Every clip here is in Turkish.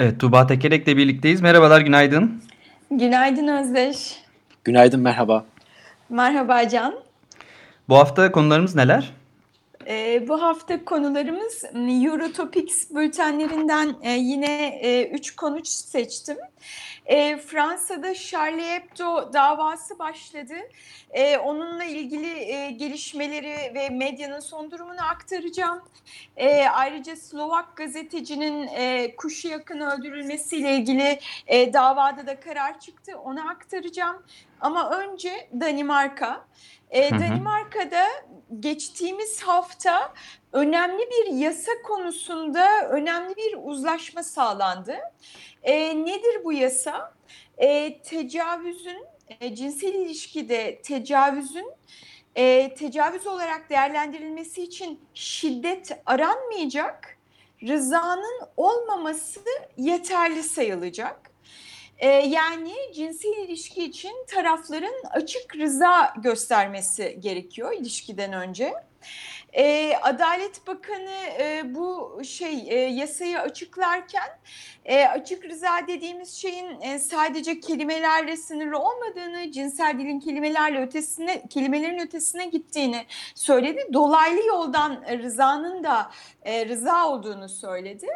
Evet, Tuğba Tekerek'le birlikteyiz. Merhabalar, günaydın. Günaydın Özdeş. Günaydın, merhaba. Merhaba Can. Bu hafta konularımız neler? Ee, bu hafta konularımız Eurotopics bültenlerinden e, yine 3 e, konu seçtim. E, Fransa'da Charlie Hebdo davası başladı. E, onunla ilgili e, gelişmeleri ve medyanın son durumunu aktaracağım. E, ayrıca Slovak gazetecinin e, kuşu yakın öldürülmesiyle ilgili e, davada da karar çıktı. Onu aktaracağım. Ama önce Danimarka. E, Danimarka'da geçtiğimiz hafta önemli bir yasa konusunda önemli bir uzlaşma sağlandı. E, nedir bu yasa? E, tecavüzün, e, cinsel ilişkide tecavüzün e, tecavüz olarak değerlendirilmesi için şiddet aranmayacak, rızanın olmaması yeterli sayılacak. E, yani cinsel ilişki için tarafların açık rıza göstermesi gerekiyor ilişkiden önce. E, Adalet Bakanı e, bu şey e, yasayı açıklarken e, açık rıza dediğimiz şeyin e, sadece kelimelerle sınırlı olmadığını, cinsel dilin kelimelerle ötesine kelimelerin ötesine gittiğini söyledi. Dolaylı yoldan rızanın da e, rıza olduğunu söyledi.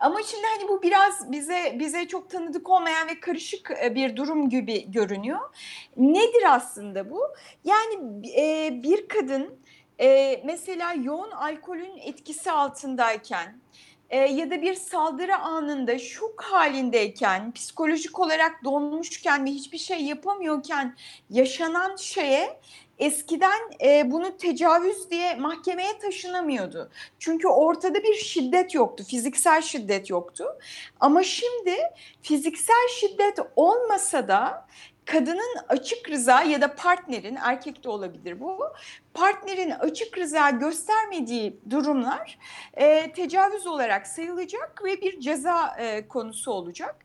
Ama şimdi hani bu biraz bize bize çok tanıdık olmayan ve karışık e, bir durum gibi görünüyor. Nedir aslında bu? Yani e, bir kadın e, mesela yoğun alkolün etkisi altındayken e, ya da bir saldırı anında şok halindeyken, psikolojik olarak donmuşken ve hiçbir şey yapamıyorken yaşanan şeye eskiden e, bunu tecavüz diye mahkemeye taşınamıyordu. Çünkü ortada bir şiddet yoktu, fiziksel şiddet yoktu. Ama şimdi fiziksel şiddet olmasa da kadının açık rıza ya da partnerin erkek de olabilir bu partnerin açık rıza göstermediği durumlar e, tecavüz olarak sayılacak ve bir ceza e, konusu olacak.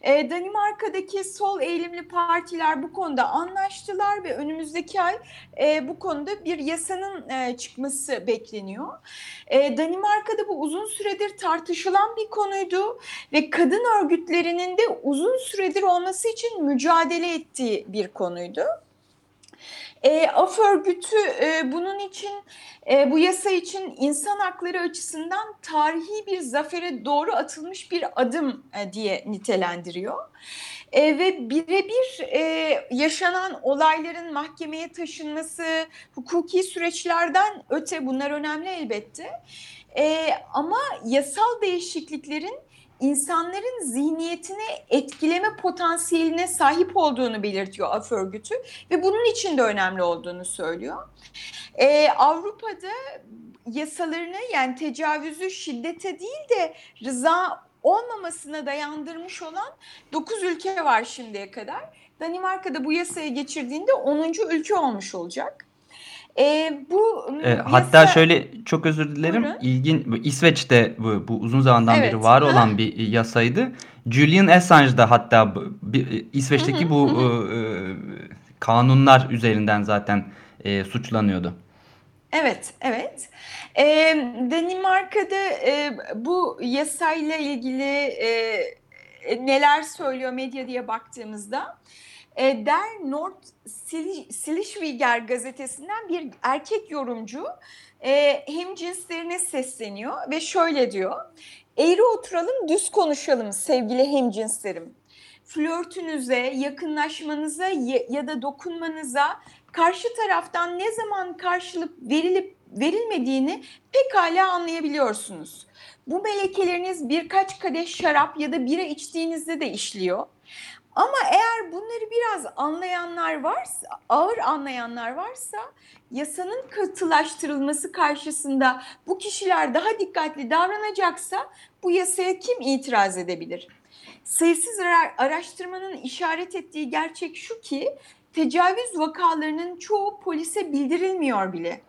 E, Danimarka'daki sol eğilimli partiler bu konuda anlaştılar ve önümüzdeki ay e, bu konuda bir yasanın e, çıkması bekleniyor. E, Danimarka'da bu uzun süredir tartışılan bir konuydu ve kadın örgütlerinin de uzun süredir olması için mücadele ettiği bir konuydu. E, AF örgütü e, bunun için e, bu yasa için insan hakları açısından tarihi bir zafere doğru atılmış bir adım e, diye nitelendiriyor. E, ve birebir e, yaşanan olayların mahkemeye taşınması, hukuki süreçlerden öte bunlar önemli elbette. E, ama yasal değişikliklerin insanların zihniyetine etkileme potansiyeline sahip olduğunu belirtiyor AF örgütü ve bunun için de önemli olduğunu söylüyor. Ee, Avrupa'da yasalarını yani tecavüzü şiddete değil de rıza olmamasına dayandırmış olan 9 ülke var şimdiye kadar. Danimarka'da bu yasaya geçirdiğinde 10. ülke olmuş olacak. E, bu e, yasa... hatta şöyle çok özür dilerim. Buyurun. İlgin İsveç'te bu, bu uzun zamandan evet. beri var ha. olan bir yasaydı. Julian Assange da hatta bir, İsveç'teki hı hı, bu hı. E, kanunlar üzerinden zaten e, suçlanıyordu. Evet, evet. E, Danimarka'da e, bu yasayla ilgili e, neler söylüyor medya diye baktığımızda e, Der Nord Silişviger gazetesinden bir erkek yorumcu e, hem cinslerine sesleniyor ve şöyle diyor. Eğri oturalım düz konuşalım sevgili hemcinslerim. Flörtünüze, yakınlaşmanıza ya da dokunmanıza karşı taraftan ne zaman karşılık verilip verilmediğini pekala anlayabiliyorsunuz. Bu melekeleriniz birkaç kadeh şarap ya da bira içtiğinizde de işliyor. Ama eğer bunları biraz anlayanlar varsa, ağır anlayanlar varsa yasanın katılaştırılması karşısında bu kişiler daha dikkatli davranacaksa bu yasaya kim itiraz edebilir? Sayısız araştırmanın işaret ettiği gerçek şu ki tecavüz vakalarının çoğu polise bildirilmiyor bile.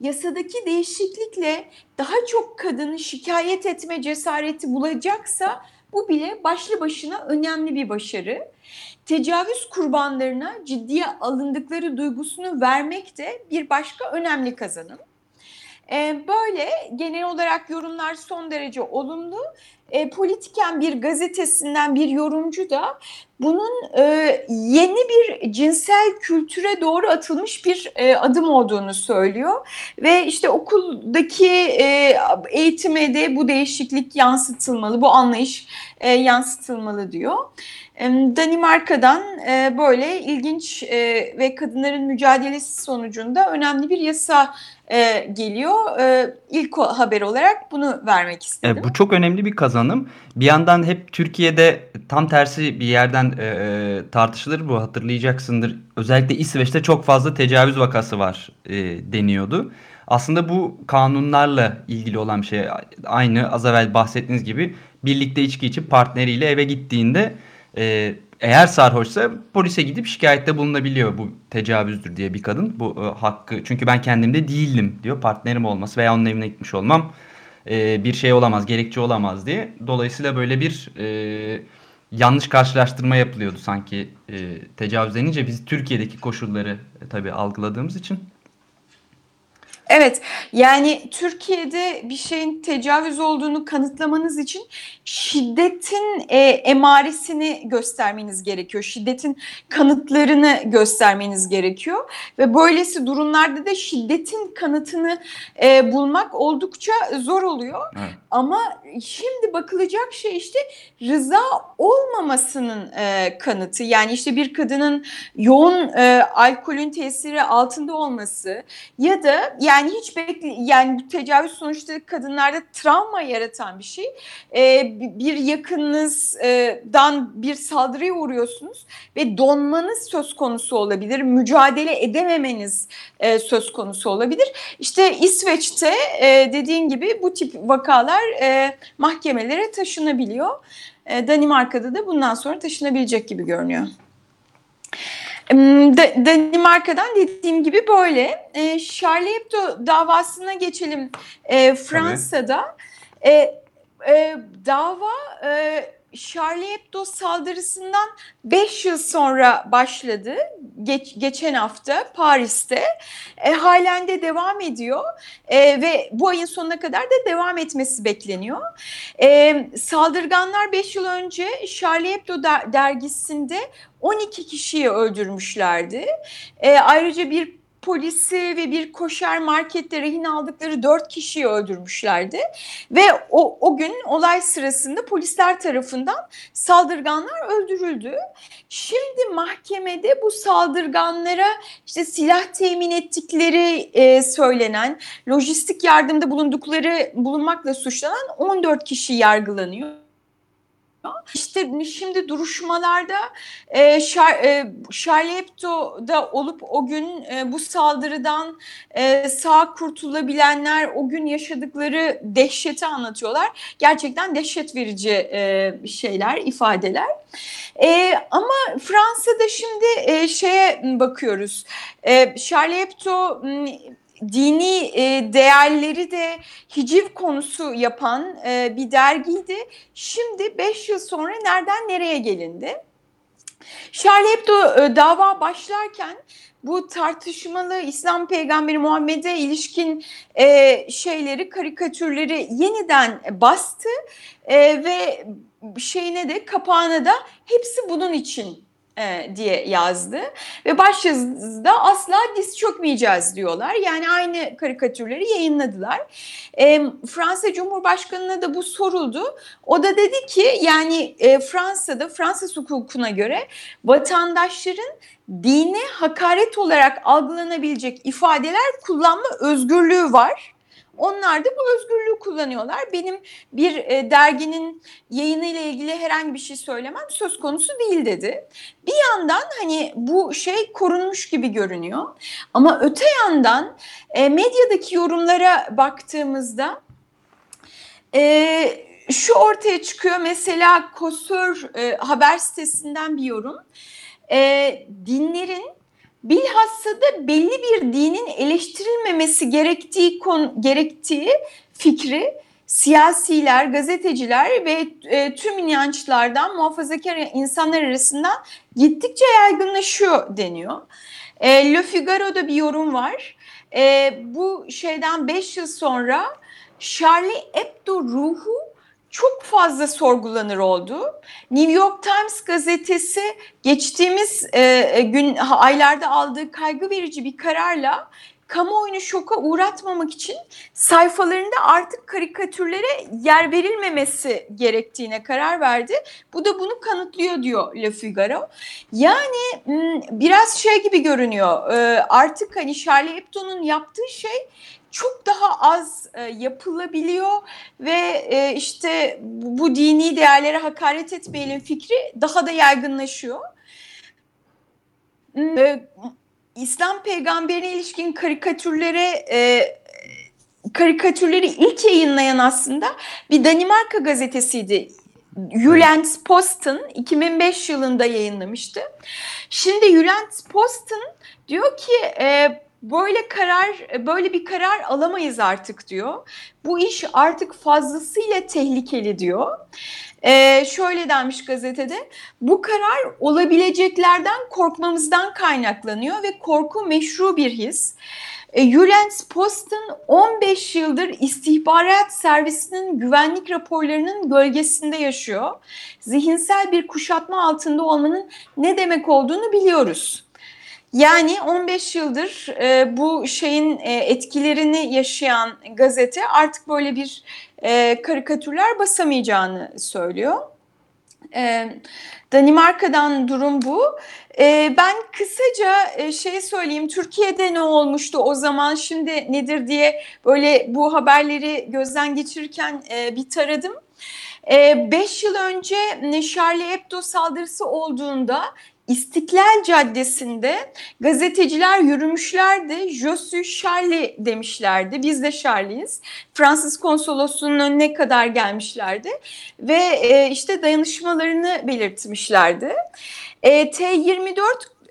Yasadaki değişiklikle daha çok kadını şikayet etme cesareti bulacaksa bu bile başlı başına önemli bir başarı. Tecavüz kurbanlarına ciddiye alındıkları duygusunu vermek de bir başka önemli kazanım. Ee, böyle genel olarak yorumlar son derece olumlu. E, Politiken bir gazetesinden bir yorumcu da bunun e, yeni bir cinsel kültüre doğru atılmış bir e, adım olduğunu söylüyor ve işte okuldaki e, eğitime de bu değişiklik yansıtılmalı, bu anlayış e, yansıtılmalı diyor. Danimarka'dan e, böyle ilginç e, ve kadınların mücadelesi sonucunda önemli bir yasa e, geliyor. İlk haber olarak bunu vermek istedim. E, bu çok önemli bir kazanım. Bir yandan hep Türkiye'de tam tersi bir yerden tartışılır bu hatırlayacaksındır. Özellikle İsveç'te çok fazla tecavüz vakası var deniyordu. Aslında bu kanunlarla ilgili olan bir şey. Aynı az evvel bahsettiğiniz gibi birlikte içki içip partneriyle eve gittiğinde e, eğer sarhoşsa polise gidip şikayette bulunabiliyor bu tecavüzdür diye bir kadın. Bu e, hakkı çünkü ben kendimde değildim diyor partnerim olması veya onun evine gitmiş olmam e, bir şey olamaz gerekçe olamaz diye. Dolayısıyla böyle bir e, yanlış karşılaştırma yapılıyordu sanki e, tecavüz denince biz Türkiye'deki koşulları e, tabii algıladığımız için. Evet yani Türkiye'de bir şeyin tecavüz olduğunu kanıtlamanız için şiddetin e, emaresini göstermeniz gerekiyor. Şiddetin kanıtlarını göstermeniz gerekiyor. Ve böylesi durumlarda da şiddetin kanıtını e, bulmak oldukça zor oluyor. Evet. Ama şimdi bakılacak şey işte rıza olmamasının e, kanıtı. Yani işte bir kadının yoğun e, alkolün tesiri altında olması ya da yani yani hiç bekle yani bu tecavüz sonuçta kadınlarda travma yaratan bir şey. Ee, bir yakınınızdan bir saldırıya uğruyorsunuz ve donmanız söz konusu olabilir. Mücadele edememeniz e, söz konusu olabilir. İşte İsveç'te e, dediğin gibi bu tip vakalar e, mahkemelere taşınabiliyor. E, Danimarka'da da bundan sonra taşınabilecek gibi görünüyor. Danimarka'dan dediğim gibi böyle. E, Charlie Hebdo davasına geçelim. E, Fransa'da e, e, dava e, Charlie Hebdo saldırısından 5 yıl sonra başladı. Geç, geçen hafta Paris'te. E, halen de devam ediyor. E, ve bu ayın sonuna kadar da devam etmesi bekleniyor. E, saldırganlar 5 yıl önce Charlie Hebdo dergisinde 12 kişiyi öldürmüşlerdi. E, ayrıca bir polisi ve bir koşer markette rehin aldıkları dört kişiyi öldürmüşlerdi. Ve o, o gün olay sırasında polisler tarafından saldırganlar öldürüldü. Şimdi mahkemede bu saldırganlara işte silah temin ettikleri e, söylenen, lojistik yardımda bulundukları bulunmakla suçlanan 14 kişi yargılanıyor. İşte şimdi duruşmalarda e, Şar, e, Charlie Hebdo'da olup o gün e, bu saldırıdan e, sağ kurtulabilenler o gün yaşadıkları dehşeti anlatıyorlar. Gerçekten dehşet verici e, şeyler, ifadeler. E, ama Fransa'da şimdi e, şeye bakıyoruz. E, Charlie Hebdo dini e, değerleri de hiciv konusu yapan e, bir dergiydi. Şimdi 5 yıl sonra nereden nereye gelindi? Charlie Hebdo e, dava başlarken bu tartışmalı İslam peygamberi Muhammed'e ilişkin e, şeyleri, karikatürleri yeniden bastı e, ve şeyine de kapağına da hepsi bunun için e, diye yazdı. Ve başyazıda asla diz çökmeyeceğiz diyorlar. Yani aynı karikatürleri yayınladılar. E, Fransa Cumhurbaşkanı'na da bu soruldu. O da dedi ki yani e, Fransa'da Fransız hukukuna göre vatandaşların dine hakaret olarak algılanabilecek ifadeler kullanma özgürlüğü var. Onlar da bu özgürlüğü kullanıyorlar. Benim bir e, derginin yayını ile ilgili herhangi bir şey söylemem söz konusu değil dedi. Bir yandan hani bu şey korunmuş gibi görünüyor. Ama öte yandan e, medyadaki yorumlara baktığımızda e, şu ortaya çıkıyor mesela Kosör e, haber sitesinden bir yorum. E, dinlerin bilhassa da belli bir dinin eleştirilmemesi gerektiği konu, gerektiği fikri siyasiler, gazeteciler ve e, tüm inançlardan muhafazakar insanlar arasında gittikçe yaygınlaşıyor deniyor. E, Le Figaro'da bir yorum var. E, bu şeyden 5 yıl sonra Charlie Hebdo ruhu çok fazla sorgulanır oldu. New York Times gazetesi geçtiğimiz e, e, gün aylarda aldığı kaygı verici bir kararla kamuoyunu şoka uğratmamak için sayfalarında artık karikatürlere yer verilmemesi gerektiğine karar verdi. Bu da bunu kanıtlıyor diyor Le Figaro. Yani biraz şey gibi görünüyor e, artık hani Charlie Hebdo'nun yaptığı şey çok daha az e, yapılabiliyor ve e, işte bu, bu dini değerlere hakaret etmeyelim fikri daha da yaygınlaşıyor. E, İslam peygamberine ilişkin karikatürlere e, karikatürleri ilk yayınlayan aslında bir Danimarka gazetesiydi. Jyllands Posten 2005 yılında yayınlamıştı. Şimdi Jyllands Posten diyor ki e, böyle karar böyle bir karar alamayız artık diyor. Bu iş artık fazlasıyla tehlikeli diyor. Ee, şöyle denmiş gazetede bu karar olabileceklerden korkmamızdan kaynaklanıyor ve korku meşru bir his. E, Jurens Post'un 15 yıldır istihbarat servisinin güvenlik raporlarının gölgesinde yaşıyor. Zihinsel bir kuşatma altında olmanın ne demek olduğunu biliyoruz. Yani 15 yıldır e, bu şeyin e, etkilerini yaşayan gazete artık böyle bir e, karikatürler basamayacağını söylüyor. E, Danimarka'dan durum bu. E, ben kısaca e, şey söyleyeyim, Türkiye'de ne olmuştu o zaman, şimdi nedir diye böyle bu haberleri gözden geçirirken e, bir taradım. 5 e, yıl önce Charlie Hebdo saldırısı olduğunda İstiklal Caddesi'nde gazeteciler yürümüşlerdi. Je suis Charlie demişlerdi. Biz de Charlie'yiz. Fransız konsolosluğunun önüne kadar gelmişlerdi. Ve e, işte dayanışmalarını belirtmişlerdi. E, T24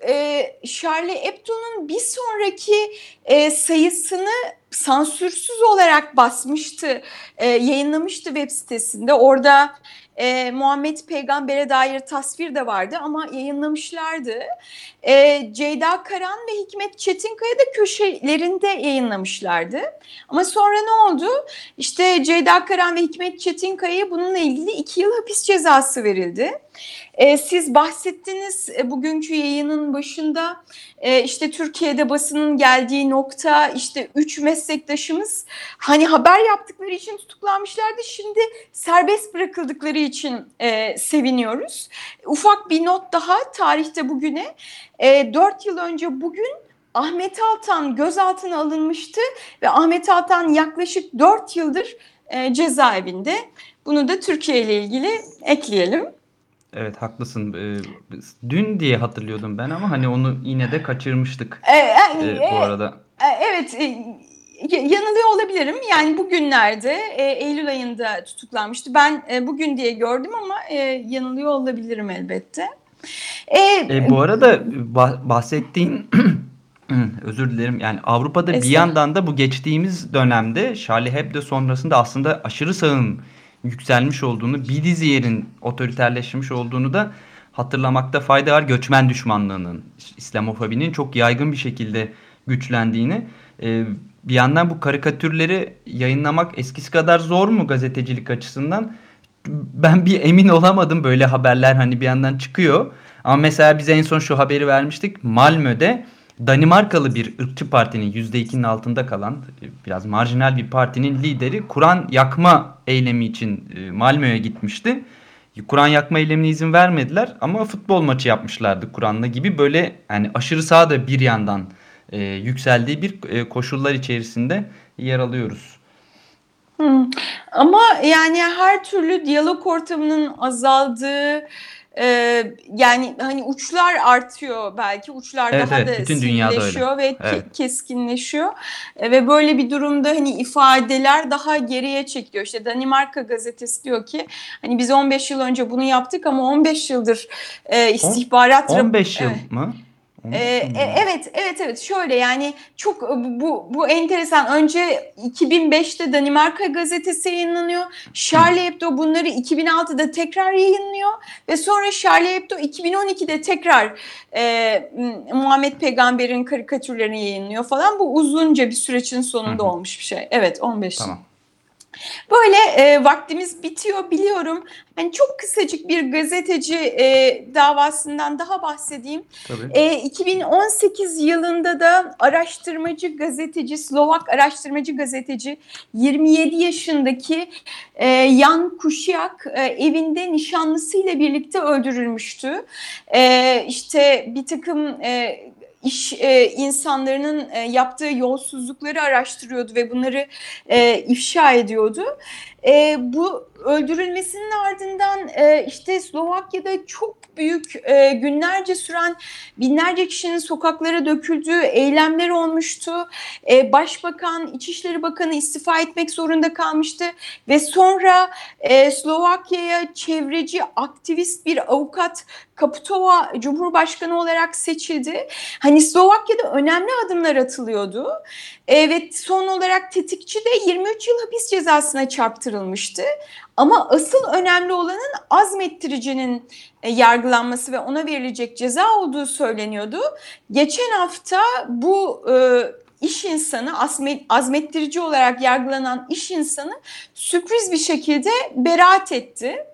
e, Charlie Hebdo'nun bir sonraki e, sayısını sansürsüz olarak basmıştı, e, yayınlamıştı web sitesinde. Orada e, Muhammed Peygamber'e dair tasvir de vardı ama yayınlamışlardı. E, Ceyda Karan ve Hikmet Çetinkaya da köşelerinde yayınlamışlardı. Ama sonra ne oldu? İşte Ceyda Karan ve Hikmet Çetinkaya'ya bununla ilgili iki yıl hapis cezası verildi. E, siz bahsettiniz e, bugünkü yayının başında e, işte Türkiye'de basının geldiği nokta işte üç meslektaşımız hani haber yaptıkları için tutuklanmışlardı. Şimdi serbest bırakıldıkları için e, seviniyoruz. Ufak bir not daha tarihte bugüne e, 4 yıl önce bugün Ahmet Altan gözaltına alınmıştı ve Ahmet Altan yaklaşık 4 yıldır e, cezaevinde. Bunu da Türkiye ile ilgili ekleyelim. Evet haklısın. Ee, dün diye hatırlıyordum ben ama hani onu yine de kaçırmıştık. E, e, e, bu arada. E, evet e, yanılıyor olabilirim. Yani bugünlerde e, Eylül ayında tutuklanmıştı. Ben e, bugün diye gördüm ama e, yanılıyor olabilirim elbette. E, e, bu arada bahsettiğin özür dilerim yani Avrupa'da bir yandan da bu geçtiğimiz dönemde Charlie Hebdo sonrasında aslında aşırı sağın yükselmiş olduğunu, bir dizi yerin otoriterleşmiş olduğunu da hatırlamakta fayda var. Göçmen düşmanlığının, İslamofobinin çok yaygın bir şekilde güçlendiğini. Ee, bir yandan bu karikatürleri yayınlamak eskisi kadar zor mu gazetecilik açısından? Ben bir emin olamadım böyle haberler hani bir yandan çıkıyor. Ama mesela biz en son şu haberi vermiştik. Malmö'de Danimarkalı bir ırkçı partinin %2'nin altında kalan biraz marjinal bir partinin lideri Kur'an yakma eylemi için e, Malmö'ye gitmişti. Kur'an yakma eylemine izin vermediler ama futbol maçı yapmışlardı Kur'an'la gibi böyle yani aşırı sağda bir yandan e, yükseldiği bir e, koşullar içerisinde yer alıyoruz. Hmm. Ama yani her türlü diyalog ortamının azaldığı ee, yani hani uçlar artıyor belki uçlar evet, daha evet, da bütün öyle. ve evet. keskinleşiyor ee, ve böyle bir durumda hani ifadeler daha geriye çekiyor. İşte Danimarka gazetesi diyor ki hani biz 15 yıl önce bunu yaptık ama 15 yıldır e, istihbarat 15 yıl evet. mı? Ee, evet, evet, evet. Şöyle yani çok bu bu enteresan. Önce 2005'te Danimarka gazetesi yayınlanıyor. Charlie Hebdo bunları 2006'da tekrar yayınlıyor ve sonra Charlie Hebdo 2012'de tekrar e, Muhammed Peygamber'in karikatürlerini yayınlıyor falan. Bu uzunca bir sürecin sonunda Hı. olmuş bir şey. Evet, 15 tamam. Böyle e, vaktimiz bitiyor biliyorum. Hani çok kısacık bir gazeteci e, davasından daha bahsedeyim. E, 2018 yılında da araştırmacı gazeteci, Slovak araştırmacı gazeteci 27 yaşındaki e, Jan Kuşiak e, evinde nişanlısıyla birlikte öldürülmüştü. E, işte bir takım e, iş e, insanlarının e, yaptığı yolsuzlukları araştırıyordu ve bunları e, ifşa ediyordu. E, bu öldürülmesinin ardından e, işte Slovakya'da çok büyük e, günlerce süren binlerce kişinin sokaklara döküldüğü eylemler olmuştu. E, Başbakan, İçişleri Bakanı istifa etmek zorunda kalmıştı ve sonra e, Slovakya'ya çevreci, aktivist bir avukat Kaputova Cumhurbaşkanı olarak seçildi. Hani Slovakya'da önemli adımlar atılıyordu. Evet son olarak tetikçi de 23 yıl hapis cezasına çarptırılmıştı. Ama asıl önemli olanın azmettiricinin e, yargılanması ve ona verilecek ceza olduğu söyleniyordu. Geçen hafta bu e, iş insanı azmettirici olarak yargılanan iş insanı sürpriz bir şekilde beraat etti.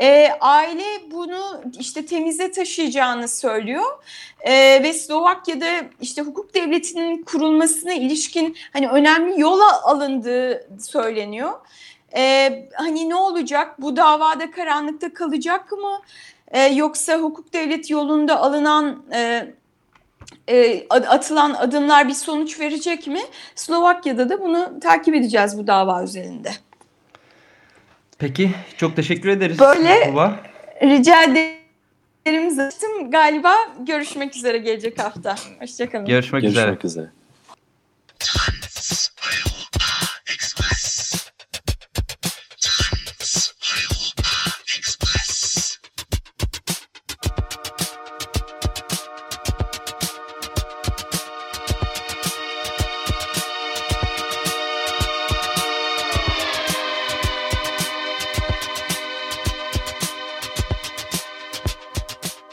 E, aile bunu işte temize taşıyacağını söylüyor e, ve Slovakya'da işte hukuk devletinin kurulmasına ilişkin hani önemli yola alındığı söyleniyor. E, hani ne olacak bu davada karanlıkta kalacak mı e, yoksa hukuk devleti yolunda alınan e, e, atılan adımlar bir sonuç verecek mi? Slovakya'da da bunu takip edeceğiz bu dava üzerinde. Peki çok teşekkür ederiz. Böyle Tuba. rica ederim zaten galiba görüşmek üzere gelecek hafta. Hoşçakalın. Görüşmek, görüşmek üzere. üzere.